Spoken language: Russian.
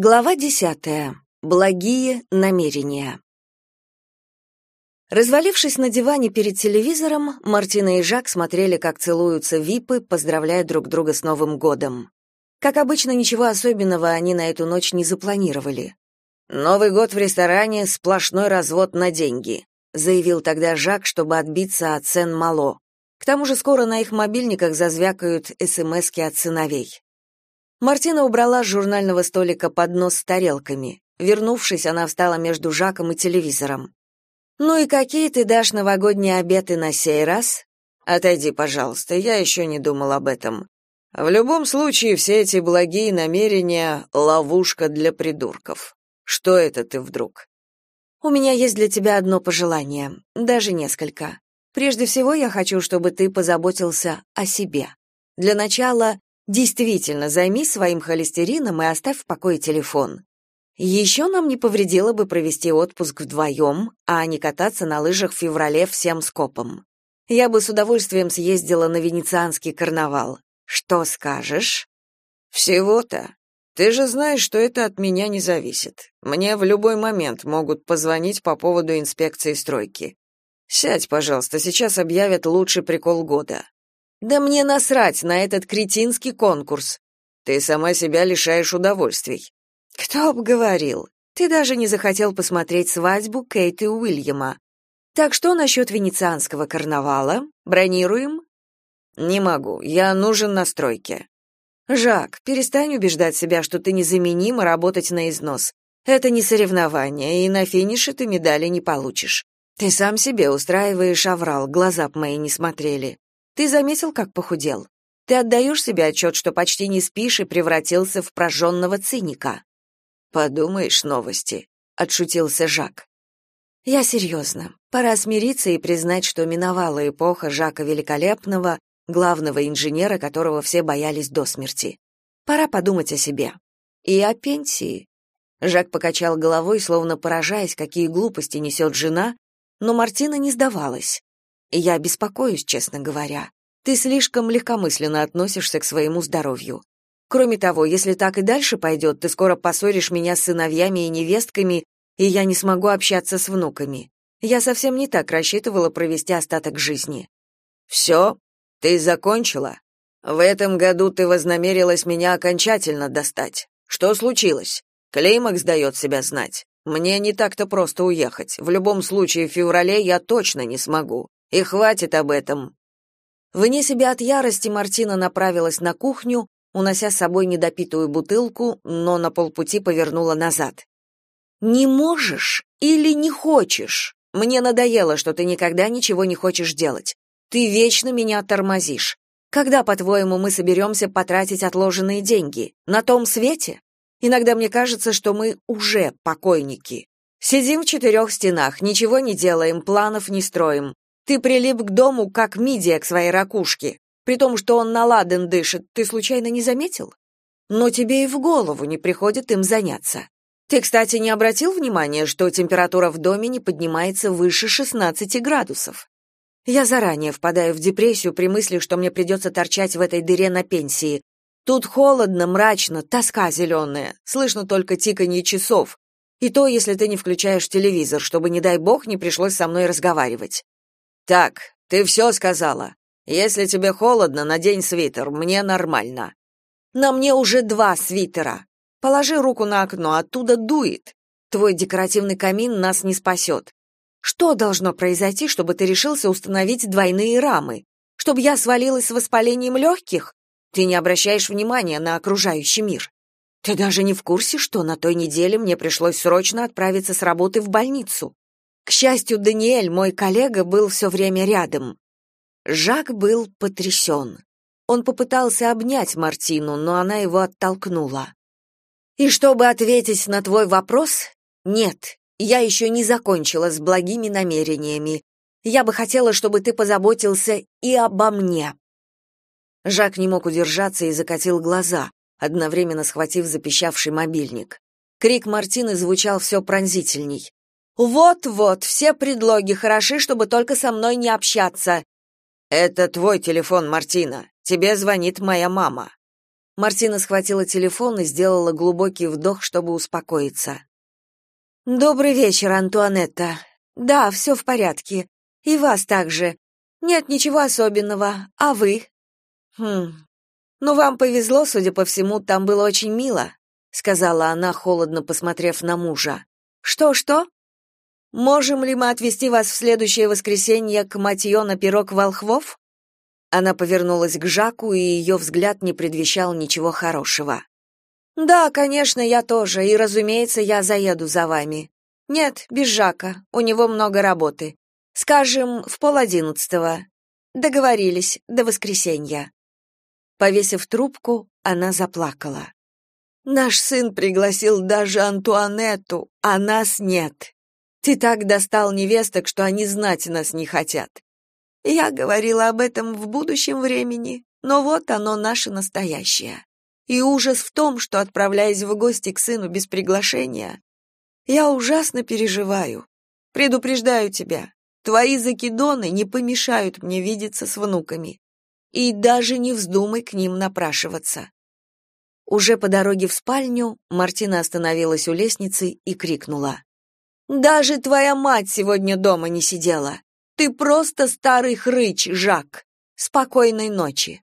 Глава десятая. Благие намерения. Развалившись на диване перед телевизором, Мартина и Жак смотрели, как целуются випы, поздравляя друг друга с Новым годом. Как обычно, ничего особенного они на эту ночь не запланировали. «Новый год в ресторане — сплошной развод на деньги», заявил тогда Жак, чтобы отбиться от цен мало. К тому же скоро на их мобильниках зазвякают СМСки от сыновей. Мартина убрала с журнального столика поднос с тарелками. Вернувшись, она встала между Жаком и телевизором. «Ну и какие ты дашь новогодние обеты на сей раз?» «Отойди, пожалуйста, я еще не думал об этом. В любом случае, все эти благие намерения — ловушка для придурков. Что это ты вдруг?» «У меня есть для тебя одно пожелание, даже несколько. Прежде всего, я хочу, чтобы ты позаботился о себе. Для начала, Действительно, займись своим холестерином и оставь в покое телефон. Еще нам не повредило бы провести отпуск вдвоем, а не кататься на лыжах в феврале всем скопом. Я бы с удовольствием съездила на венецианский карнавал. Что скажешь? Всего-то. Ты же знаешь, что это от меня не зависит. Мне в любой момент могут позвонить по поводу инспекции стройки. Сядь, пожалуйста, сейчас объявят лучший прикол года. Да мне насрать на этот кретинский конкурс. Ты сама себя лишаешь удовольствий. Кто б говорил? Ты даже не захотел посмотреть свадьбу Кейт и Уильяма. Так что насчет венецианского карнавала? Бронируем? Не могу. Я нужен на стройке. Жак, перестань убеждать себя, что ты незаменим и работать на износ. Это не соревнование, и на финише ты медали не получишь. Ты сам себе устраиваешь аврал, глаза б мои не смотрели. Ты заметил, как похудел? Ты отдаешь себе отчет, что почти не спишь и превратился в прожженного циника. Подумаешь, новости, отшутился Жак. Я серьезно. Пора смириться и признать, что миновала эпоха Жака Великолепного, главного инженера, которого все боялись до смерти. Пора подумать о себе. И о пенсии. Жак покачал головой, словно поражаясь, какие глупости несет жена, но Мартина не сдавалась. Я беспокоюсь, честно говоря. Ты слишком легкомысленно относишься к своему здоровью. Кроме того, если так и дальше пойдет, ты скоро поссоришь меня с сыновьями и невестками, и я не смогу общаться с внуками. Я совсем не так рассчитывала провести остаток жизни. «Все? Ты закончила? В этом году ты вознамерилась меня окончательно достать. Что случилось? Клеймакс дает себя знать. Мне не так-то просто уехать. В любом случае в феврале я точно не смогу. И хватит об этом. Вне себя от ярости Мартина направилась на кухню, унося с собой недопитую бутылку, но на полпути повернула назад. Не можешь или не хочешь? Мне надоело, что ты никогда ничего не хочешь делать. Ты вечно меня тормозишь. Когда, по-твоему, мы соберемся потратить отложенные деньги? На том свете? Иногда мне кажется, что мы уже покойники. Сидим в четырех стенах, ничего не делаем, планов не строим. Ты прилип к дому, как мидия к своей ракушке. При том, что он наладан дышит, ты случайно не заметил? Но тебе и в голову не приходит им заняться. Ты, кстати, не обратил внимания, что температура в доме не поднимается выше 16 градусов? Я заранее впадаю в депрессию при мысли, что мне придется торчать в этой дыре на пенсии. Тут холодно, мрачно, тоска зеленая, слышно только тиканье часов. И то, если ты не включаешь телевизор, чтобы, не дай бог, не пришлось со мной разговаривать. Так, ты все сказала. Если тебе холодно, надень свитер, мне нормально. На мне уже два свитера. Положи руку на окно, оттуда дует. Твой декоративный камин нас не спасет. Что должно произойти, чтобы ты решился установить двойные рамы? Чтобы я свалилась с воспалением легких? Ты не обращаешь внимания на окружающий мир. Ты даже не в курсе, что на той неделе мне пришлось срочно отправиться с работы в больницу. К счастью, Даниэль, мой коллега, был все время рядом. Жак был потрясен. Он попытался обнять Мартину, но она его оттолкнула. И чтобы ответить на твой вопрос, нет, я еще не закончила с благими намерениями. Я бы хотела, чтобы ты позаботился и обо мне. Жак не мог удержаться и закатил глаза, одновременно схватив запищавший мобильник. Крик Мартины звучал все пронзительней. Вот-вот, все предлоги хороши, чтобы только со мной не общаться. Это твой телефон, Мартина. Тебе звонит моя мама. Мартина схватила телефон и сделала глубокий вдох, чтобы успокоиться. Добрый вечер, Антуанетта. Да, все в порядке. И вас также. Нет ничего особенного. А вы? Хм. Ну вам повезло, судя по всему, там было очень мило, сказала она, холодно посмотрев на мужа. Что, что? Можем ли мы отвезти вас в следующее воскресенье к Матьё на пирог волхвов? Она повернулась к Жаку, и ее взгляд не предвещал ничего хорошего. Да, конечно, я тоже, и, разумеется, я заеду за вами. Нет, без Жака, у него много работы. Скажем, в полодиннадцатого. Договорились, до воскресенья. Повесив трубку, она заплакала. Наш сын пригласил даже Антуанетту, а нас нет. Ты так достал невесток, что они знать нас не хотят. Я говорила об этом в будущем времени, но вот оно наше настоящее. И ужас в том, что, отправляясь в гости к сыну без приглашения, я ужасно переживаю. Предупреждаю тебя, твои закидоны не помешают мне видеться с внуками. И даже не вздумай к ним напрашиваться. Уже по дороге в спальню Мартина остановилась у лестницы и крикнула. «Даже твоя мать сегодня дома не сидела. Ты просто старый хрыч, Жак. Спокойной ночи.